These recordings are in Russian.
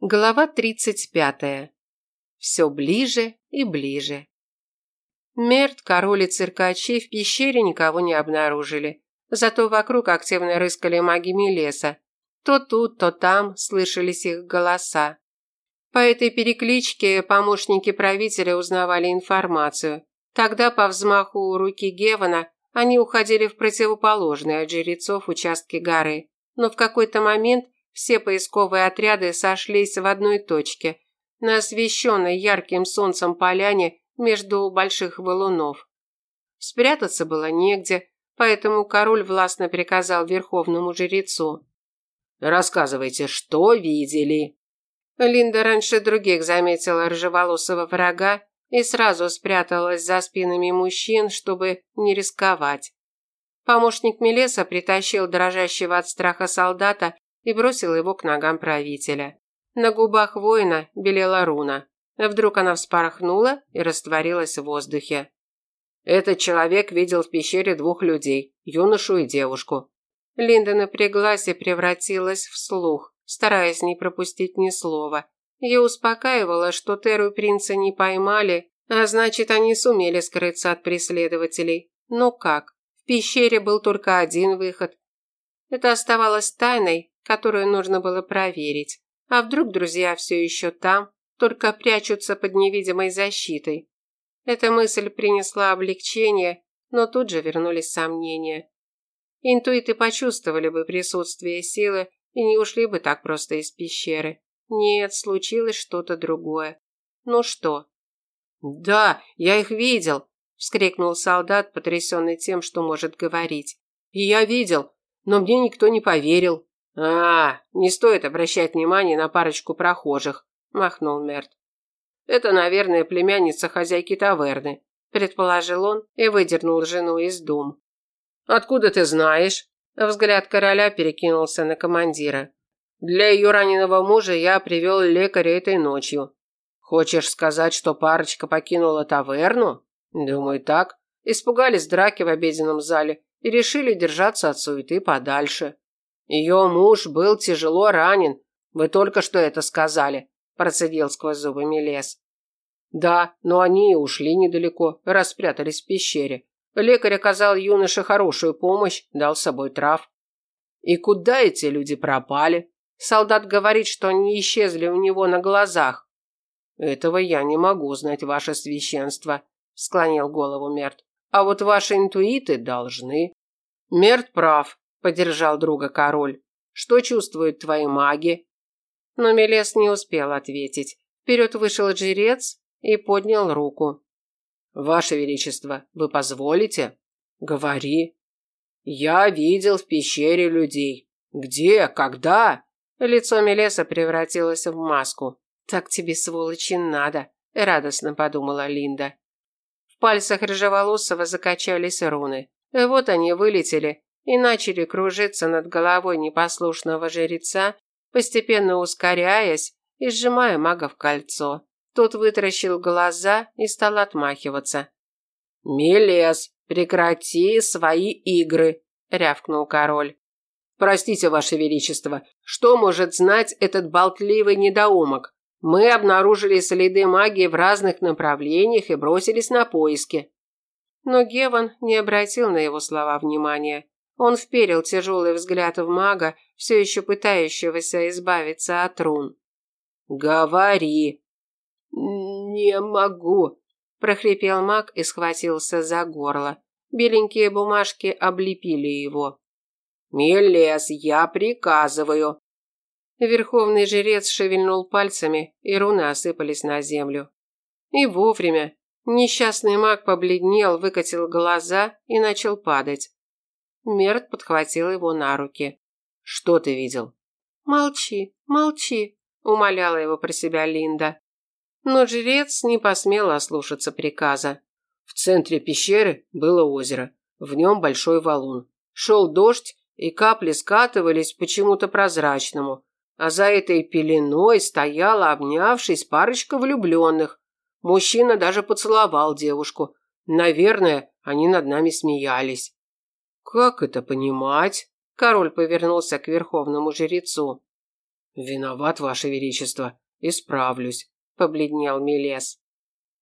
Глава 35. Все ближе и ближе. Мерт, король и циркачи в пещере никого не обнаружили. Зато вокруг активно рыскали магами леса. То тут, то там слышались их голоса. По этой перекличке помощники правителя узнавали информацию. Тогда по взмаху руки Гевана они уходили в противоположные от жрецов участки горы. Но в какой-то момент – все поисковые отряды сошлись в одной точке, на освещенной ярким солнцем поляне между больших валунов. Спрятаться было негде, поэтому король властно приказал верховному жрецу. «Рассказывайте, что видели?» Линда раньше других заметила рыжеволосого врага и сразу спряталась за спинами мужчин, чтобы не рисковать. Помощник Мелеса притащил дрожащего от страха солдата и бросил его к ногам правителя. На губах воина белела руна. Вдруг она вспорхнула и растворилась в воздухе. Этот человек видел в пещере двух людей, юношу и девушку. Линда напряглась и превратилась в слух, стараясь не пропустить ни слова. Я успокаивала, что Теру и принца не поймали, а значит, они сумели скрыться от преследователей. Но как? В пещере был только один выход. Это оставалось тайной, которую нужно было проверить. А вдруг друзья все еще там, только прячутся под невидимой защитой? Эта мысль принесла облегчение, но тут же вернулись сомнения. Интуиты почувствовали бы присутствие силы и не ушли бы так просто из пещеры. Нет, случилось что-то другое. Ну что? Да, я их видел, вскрикнул солдат, потрясенный тем, что может говорить. И я видел, но мне никто не поверил. «А, не стоит обращать внимание на парочку прохожих», – махнул Мерт. «Это, наверное, племянница хозяйки таверны», – предположил он и выдернул жену из дум. «Откуда ты знаешь?» Взгляд короля перекинулся на командира. «Для ее раненого мужа я привел лекаря этой ночью. Хочешь сказать, что парочка покинула таверну? Думаю, так. Испугались драки в обеденном зале и решили держаться от суеты подальше. Ее муж был тяжело ранен. Вы только что это сказали, процедил сквозь зубы Мелес. Да, но они и ушли недалеко, распрятались в пещере. Лекарь оказал юноше хорошую помощь, дал с собой трав. И куда эти люди пропали? Солдат говорит, что они исчезли у него на глазах. Этого я не могу знать, ваше священство, склонил голову Мерт. А вот ваши интуиты должны. Мерт прав, поддержал друга король. Что чувствуют твои маги? Но Мелес не успел ответить. Вперед вышел жрец и поднял руку. Ваше величество, вы позволите? Говори. Я видел в пещере людей. Где? Когда? Лицо Мелеса превратилось в маску. Так тебе, сволочи, надо, радостно подумала Линда. В пальцах рыжеволосого закачались руны. Вот они вылетели и начали кружиться над головой непослушного жреца, постепенно ускоряясь и сжимая мага в кольцо. Тот вытаращил глаза и стал отмахиваться. «Мелес, прекрати свои игры!» – рявкнул король. «Простите, Ваше Величество, что может знать этот болтливый недоумок? Мы обнаружили следы магии в разных направлениях и бросились на поиски». Но Геван не обратил на его слова внимания. Он вперил тяжелый взгляд в мага, все еще пытающегося избавиться от рун. «Говори!» «Не могу!» – прохрипел маг и схватился за горло. Беленькие бумажки облепили его. «Мелес, я приказываю!» Верховный жрец шевельнул пальцами, и руны осыпались на землю. И вовремя. Несчастный маг побледнел, выкатил глаза и начал падать. Мерт подхватил его на руки. «Что ты видел?» «Молчи, молчи», – умоляла его про себя Линда. Но жрец не посмел ослушаться приказа. В центре пещеры было озеро, в нем большой валун. Шел дождь, и капли скатывались почему-то прозрачному, а за этой пеленой стояла, обнявшись, парочка влюбленных. Мужчина даже поцеловал девушку. Наверное, они над нами смеялись. «Как это понимать?» Король повернулся к верховному жрецу. Виноват, Ваше Величество. Исправлюсь, побледнел Мелес.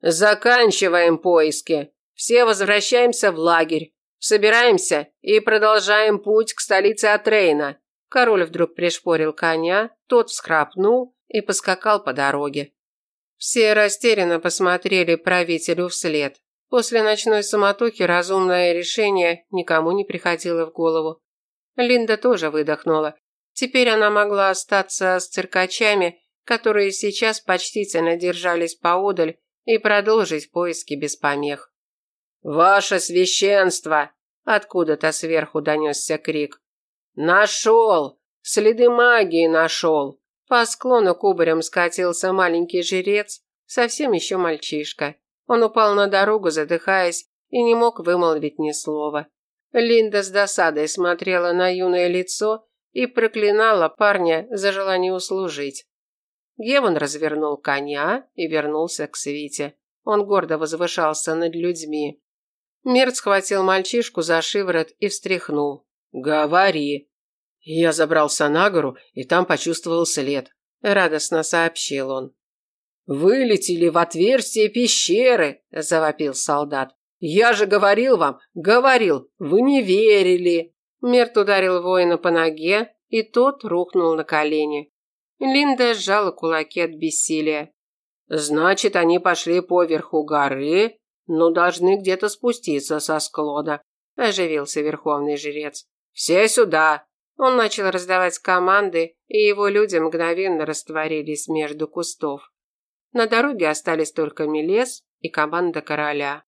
Заканчиваем поиски. Все возвращаемся в лагерь. Собираемся и продолжаем путь к столице Атрейна. Король вдруг пришпорил коня, тот всхрапнул и поскакал по дороге. Все растерянно посмотрели правителю вслед. После ночной суматохи разумное решение никому не приходило в голову. Линда тоже выдохнула. Теперь она могла остаться с циркачами, которые сейчас почтительно держались поодаль, и продолжить поиски без помех. «Ваше священство!» – откуда-то сверху донесся крик. «Нашел! Следы магии нашел!» По склону кубарем скатился маленький жрец, совсем еще мальчишка. Он упал на дорогу, задыхаясь, и не мог вымолвить ни слова. Линда с досадой смотрела на юное лицо и проклинала парня за желание услужить. Геван развернул коня и вернулся к свите. Он гордо возвышался над людьми. Мерт схватил мальчишку за шиворот и встряхнул. «Говори». Я забрался на гору и там почувствовал след. Радостно сообщил он. «Вылетели в отверстие пещеры!» – завопил солдат. «Я же говорил вам, говорил, вы не верили!» Мерт ударил воина по ноге, и тот рухнул на колени. Линда сжала кулаки от бессилия. «Значит, они пошли по верху горы, но должны где-то спуститься со склона», – оживился верховный жрец. «Все сюда!» Он начал раздавать команды, и его люди мгновенно растворились между кустов. На дороге остались только Мелес и команда короля.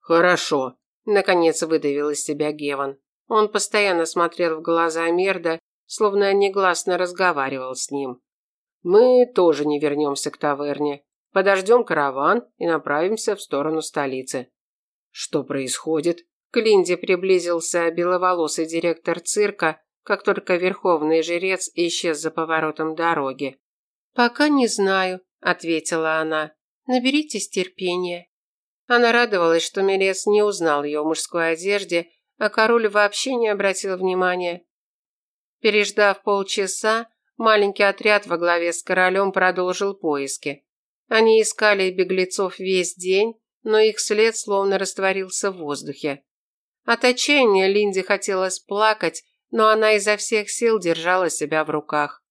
«Хорошо», – наконец выдавил из себя Геван. Он постоянно смотрел в глаза Мерда, словно негласно разговаривал с ним. «Мы тоже не вернемся к таверне. Подождем караван и направимся в сторону столицы». «Что происходит?» К Линде приблизился беловолосый директор цирка, как только верховный жрец исчез за поворотом дороги. «Пока не знаю», – ответила она. «Наберитесь терпения». Она радовалась, что Мелес не узнал ее в мужской одежде, а король вообще не обратил внимания. Переждав полчаса, маленький отряд во главе с королем продолжил поиски. Они искали беглецов весь день, но их след словно растворился в воздухе. От отчаяния Линде хотелось плакать, но она изо всех сил держала себя в руках.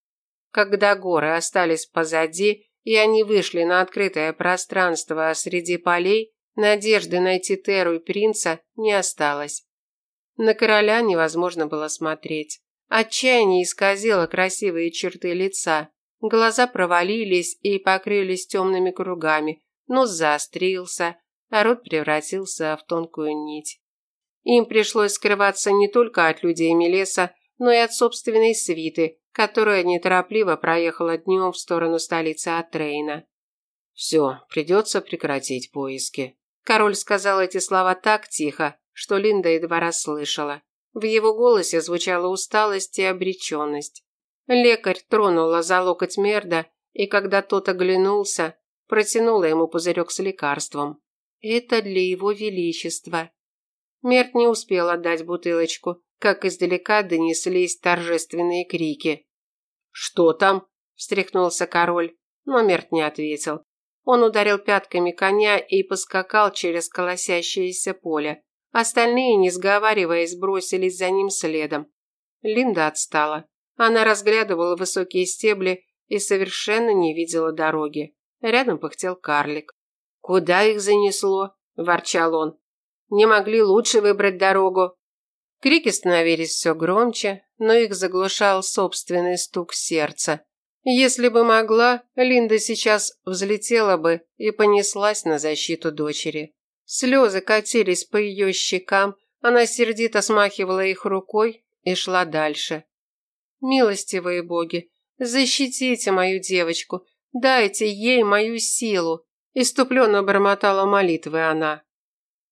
Когда горы остались позади, и они вышли на открытое пространство среди полей, надежды найти Теру и принца не осталось. На короля невозможно было смотреть. Отчаяние исказило красивые черты лица. Глаза провалились и покрылись темными кругами, нос заострился, а рот превратился в тонкую нить. Им пришлось скрываться не только от людей Мелеса, но и от собственной свиты, которая неторопливо проехала днем в сторону столицы Атрейна. «Все, придется прекратить поиски». Король сказал эти слова так тихо, что Линда едва расслышала. В его голосе звучала усталость и обреченность. Лекарь тронула за локоть Мерда, и когда тот оглянулся, протянула ему пузырек с лекарством. «Это для его величества». Мерт не успел отдать бутылочку, как издалека донеслись торжественные крики. «Что там?» – встряхнулся король, но Мерт не ответил. Он ударил пятками коня и поскакал через колосящееся поле. Остальные, не сговариваясь, бросились за ним следом. Линда отстала. Она разглядывала высокие стебли и совершенно не видела дороги. Рядом пыхтел карлик. «Куда их занесло?» – ворчал он. «Не могли лучше выбрать дорогу?» Крики становились все громче, но их заглушал собственный стук сердца. Если бы могла, Линда сейчас взлетела бы и понеслась на защиту дочери. Слезы катились по ее щекам, она сердито смахивала их рукой и шла дальше. «Милостивые боги, защитите мою девочку, дайте ей мою силу!» Иступленно бормотала молитвы она.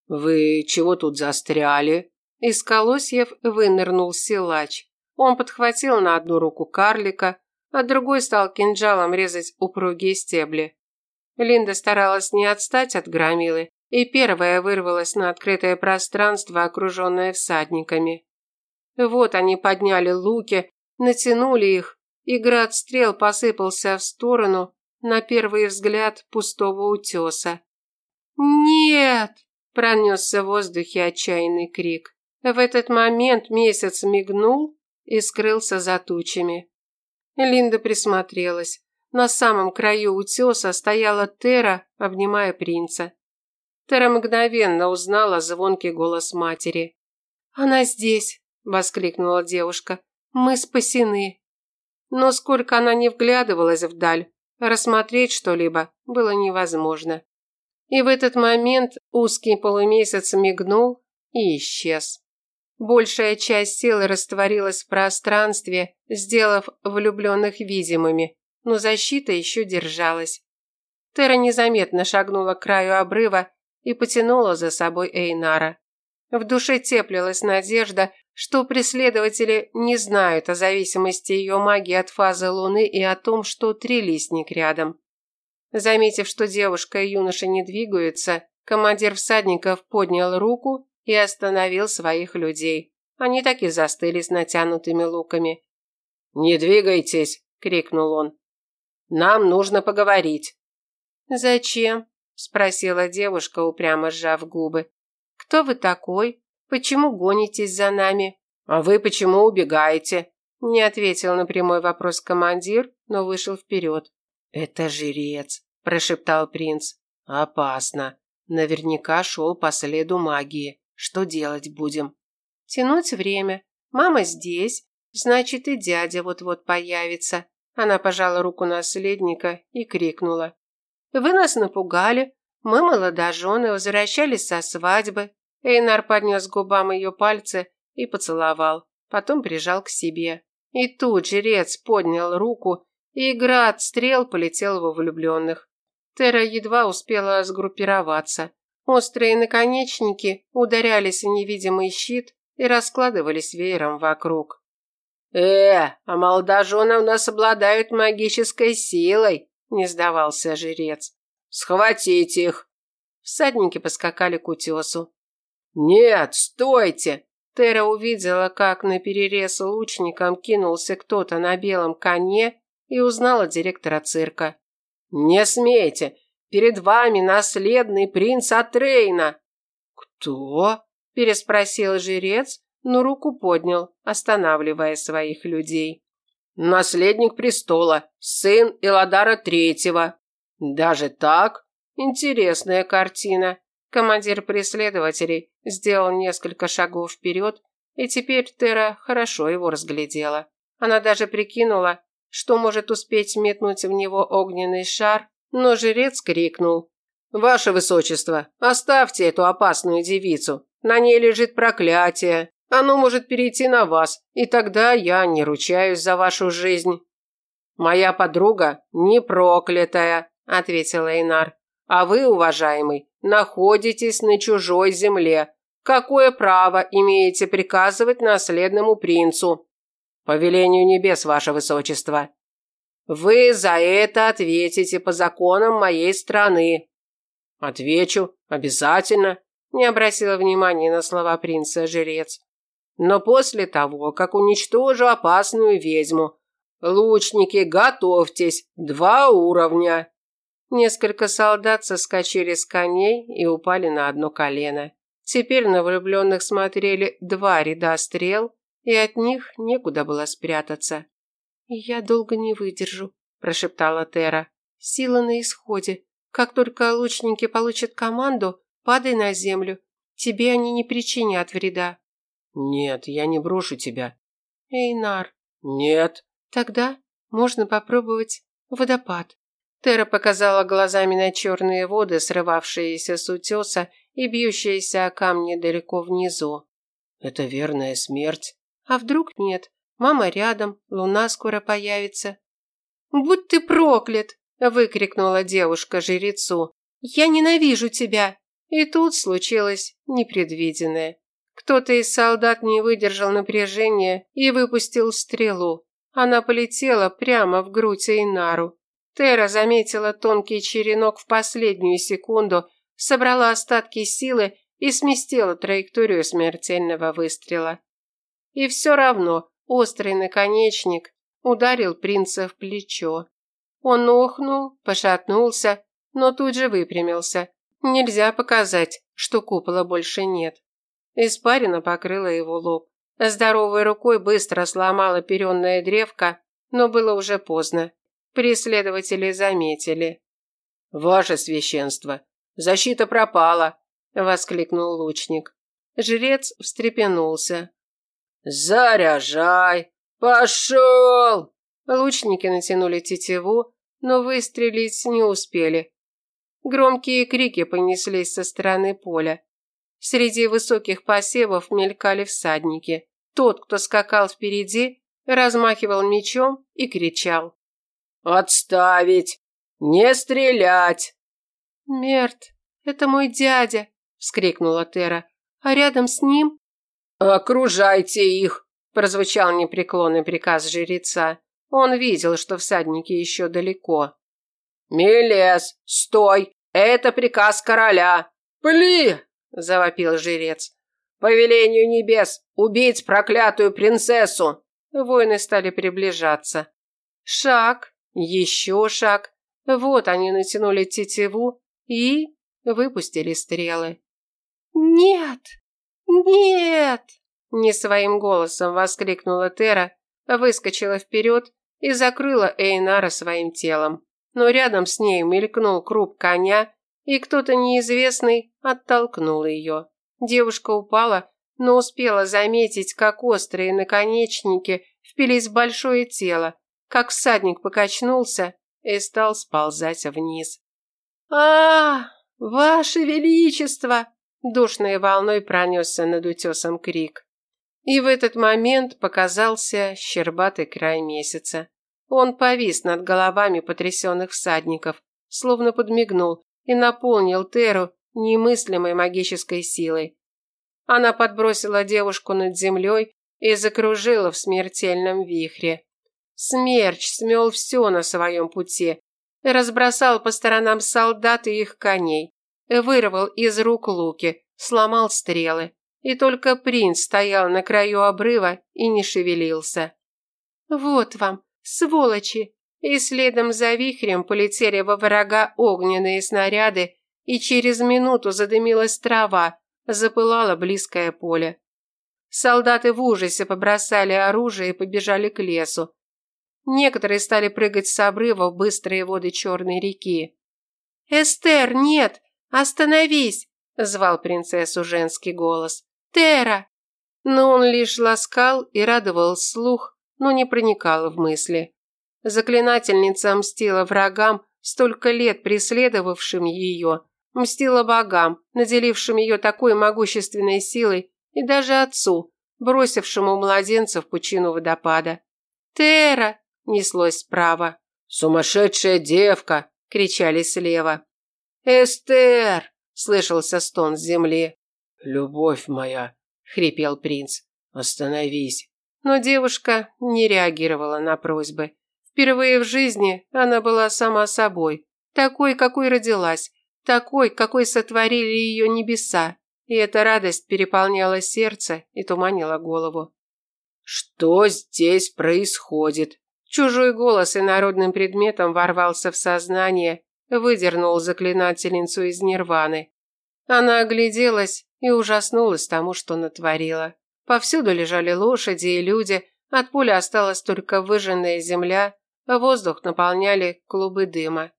«Вы чего тут застряли?» Из колосьев вынырнул силач. Он подхватил на одну руку карлика, а другой стал кинжалом резать упругие стебли. Линда старалась не отстать от громилы и первая вырвалась на открытое пространство, окруженное всадниками. Вот они подняли луки, натянули их и град стрел посыпался в сторону, на первый взгляд, пустого утеса. «Нет!» – пронесся в воздухе отчаянный крик. В этот момент месяц мигнул и скрылся за тучами. Линда присмотрелась. На самом краю утеса стояла Тера, обнимая принца. Тера мгновенно узнала звонкий голос матери. «Она здесь!» – воскликнула девушка. «Мы спасены!» Но сколько она не вглядывалась вдаль, рассмотреть что-либо было невозможно. И в этот момент узкий полумесяц мигнул и исчез. Большая часть силы растворилась в пространстве, сделав влюбленных видимыми, но защита еще держалась. Тера незаметно шагнула к краю обрыва и потянула за собой Эйнара. В душе теплилась надежда, что преследователи не знают о зависимости ее магии от фазы Луны и о том, что трилистник рядом. Заметив, что девушка и юноша не двигаются, командир всадников поднял руку и остановил своих людей. Они так и застыли с натянутыми луками. «Не двигайтесь!» – крикнул он. «Нам нужно поговорить». «Зачем?» – спросила девушка, упрямо сжав губы. «Кто вы такой? Почему гонитесь за нами?» «А вы почему убегаете?» Не ответил на прямой вопрос командир, но вышел вперед. «Это жрец», – прошептал принц. «Опасно. Наверняка шел по следу магии. Что делать будем?» «Тянуть время. Мама здесь, значит и дядя вот-вот появится». Она пожала руку наследника и крикнула. «Вы нас напугали. Мы, молодожены, возвращались со свадьбы». Эйнар поднес к губам ее пальцы и поцеловал. Потом прижал к себе. И тут жрец поднял руку, и град стрел полетел во влюбленных. Тера едва успела сгруппироваться. Острые наконечники ударялись о невидимый щит и раскладывались веером вокруг. «Э, а молодожены у нас обладают магической силой», – не сдавался жрец. «Схватить их!» Всадники поскакали к утесу. «Нет, стойте!» Тера увидела, как на перерез лучникам кинулся кто-то на белом коне и узнала директора цирка. «Не смейте! Перед вами наследный принц Атрейна!» «Кто?» – переспросил жрец, но руку поднял, останавливая своих людей. «Наследник престола, сын Эладара Третьего». «Даже так? Интересная картина». Командир преследователей сделал несколько шагов вперед, и теперь Тера хорошо его разглядела. Она даже прикинула, что может успеть метнуть в него огненный шар, но жрец крикнул. «Ваше высочество, оставьте эту опасную девицу. На ней лежит проклятие. Оно может перейти на вас, и тогда я не ручаюсь за вашу жизнь». «Моя подруга не проклятая», – ответил Эйнар. «А вы, уважаемый, находитесь на чужой земле. Какое право имеете приказывать наследному принцу?» «По велению небес, ваше высочество», вы за это ответите по законам моей страны. Отвечу, обязательно, не обратила внимания на слова принца жрец. Но после того, как уничтожу опасную ведьму, лучники, готовьтесь, два уровня. Несколько солдат соскочили с коней и упали на одно колено. Теперь на влюбленных смотрели два ряда стрел, и от них некуда было спрятаться. «Я долго не выдержу», – прошептала Тера. «Сила на исходе. Как только лучники получат команду, падай на землю. Тебе они не причинят вреда». «Нет, я не брошу тебя». «Эйнар». «Нет». «Тогда можно попробовать водопад». Тера показала глазами на черные воды, срывавшиеся с утеса и бьющиеся о камни далеко внизу. «Это верная смерть». «А вдруг нет? Мама рядом, луна скоро появится. «Будь ты проклят!» – выкрикнула девушка жрецу. «Я ненавижу тебя!» И тут случилось непредвиденное. Кто-то из солдат не выдержал напряжения и выпустил стрелу. Она полетела прямо в грудь Эйнару. Тера заметила тонкий черенок в последнюю секунду, собрала остатки силы и сместила траекторию смертельного выстрела. И все равно Острый наконечник ударил принца в плечо. Он охнул, пошатнулся, но тут же выпрямился. Нельзя показать, что купола больше нет. Испарина покрыла его лоб. Здоровой рукой быстро сломала перенная древко, но было уже поздно. Преследователи заметили. «Ваше священство, защита пропала!» – воскликнул лучник. Жрец встрепенулся. «Заряжай! Пошел!» Лучники натянули тетиву, но выстрелить не успели. Громкие крики понеслись со стороны поля. Среди высоких посевов мелькали всадники. Тот, кто скакал впереди, размахивал мечом и кричал. «Отставить! Не стрелять!» «Мерт, это мой дядя!» – вскрикнула Тера. «А рядом с ним «Окружайте их!» – прозвучал непреклонный приказ жреца. Он видел, что всадники еще далеко. «Мелес, стой! Это приказ короля!» «Пли!» – завопил жрец. «По велению небес, убить проклятую принцессу!» Воины стали приближаться. Шаг, еще шаг. Вот они натянули тетиву и выпустили стрелы. «Нет!» «Нет!» – не своим голосом воскликнула Тера, выскочила вперед и закрыла Эйнара своим телом. Но рядом с ней мелькнул круп коня, и кто-то неизвестный оттолкнул ее. Девушка упала, но успела заметить, как острые наконечники впились в большое тело, как всадник покачнулся и стал сползать вниз. а, Ваше Величество!» Душной волной пронесся над утесом крик. И в этот момент показался щербатый край месяца. Он повис над головами потрясенных всадников, словно подмигнул и наполнил Теру немыслимой магической силой. Она подбросила девушку над землей и закружила в смертельном вихре. Смерч смел все на своем пути, разбросал по сторонам солдат и их коней, вырвал из рук луки, сломал стрелы, и только принц стоял на краю обрыва и не шевелился. «Вот вам, сволочи!» И следом за вихрем полетели во врага огненные снаряды, и через минуту задымилась трава, запылало близкое поле. Солдаты в ужасе побросали оружие и побежали к лесу. Некоторые стали прыгать с обрыва в быстрые воды Черной реки. «Эстер, нет! «Остановись!» – звал принцессу женский голос. «Тера!» Но он лишь ласкал и радовал слух, но не проникал в мысли. Заклинательница мстила врагам, столько лет преследовавшим ее, мстила богам, наделившим ее такой могущественной силой, и даже отцу, бросившему младенца в пучину водопада. «Тера!» – неслось справа. «Сумасшедшая девка!» – кричали слева. «Эстер!» – слышался стон с земли. «Любовь моя!» – хрипел принц. «Остановись!» Но девушка не реагировала на просьбы. Впервые в жизни она была сама собой, такой, какой родилась, такой, какой сотворили ее небеса, и эта радость переполняла сердце и туманила голову. «Что здесь происходит?» Чужой голос инородным предметом ворвался в сознание, выдернул заклинательницу из нирваны. Она огляделась и ужаснулась тому, что натворила. Повсюду лежали лошади и люди, от поля осталась только выжженная земля, а воздух наполняли клубы дыма.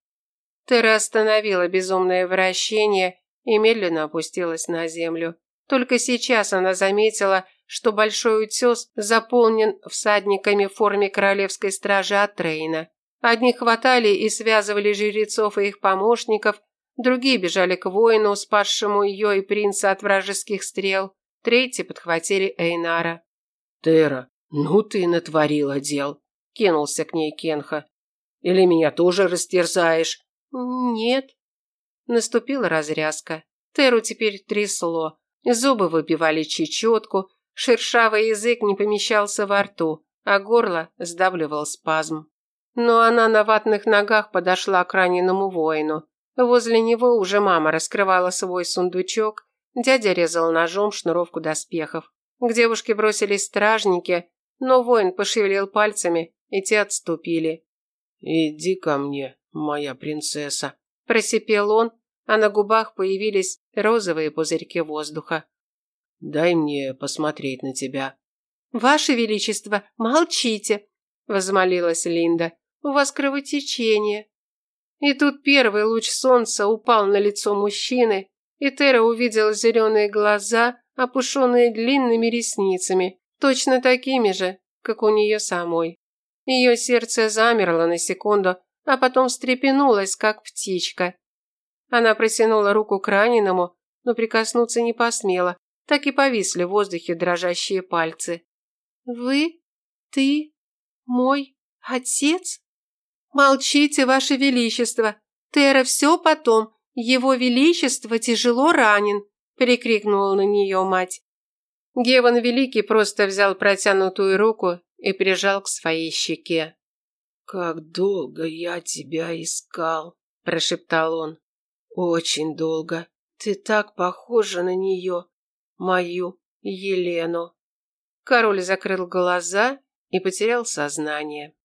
Тера остановила безумное вращение и медленно опустилась на землю. Только сейчас она заметила, что большой утес заполнен всадниками в форме королевской стражи Атрейна. Одни хватали и связывали жрецов и их помощников, другие бежали к воину, спасшему ее и принца от вражеских стрел, третьи подхватили Эйнара. «Тера, ну ты натворила дел!» – кинулся к ней Кенха. «Или меня тоже растерзаешь?» «Нет». Наступила разрязка. Теру теперь трясло. Зубы выбивали чечетку, шершавый язык не помещался во рту, а горло сдавливал спазм. Но она на ватных ногах подошла к раненому воину. Возле него уже мама раскрывала свой сундучок, дядя резал ножом шнуровку доспехов. К девушке бросились стражники, но воин пошевелил пальцами, и те отступили. «Иди ко мне, моя принцесса», – просипел он, а на губах появились розовые пузырьки воздуха. «Дай мне посмотреть на тебя». «Ваше Величество, молчите!» – возмолилась Линда. «У вас кровотечение». И тут первый луч солнца упал на лицо мужчины, и Тера увидела зеленые глаза, опушенные длинными ресницами, точно такими же, как у нее самой. Ее сердце замерло на секунду, а потом встрепенулось, как птичка. Она протянула руку к раненому, но прикоснуться не посмела, так и повисли в воздухе дрожащие пальцы. «Вы? Ты? Мой отец?» «Молчите, Ваше Величество! Тера все потом. Его Величество тяжело ранен!» – перекрикнула на нее мать. Геван Великий просто взял протянутую руку и прижал к своей щеке. «Как долго я тебя искал!» – прошептал он. «Очень долго. Ты так похожа на нее, мою Елену». Король закрыл глаза и потерял сознание.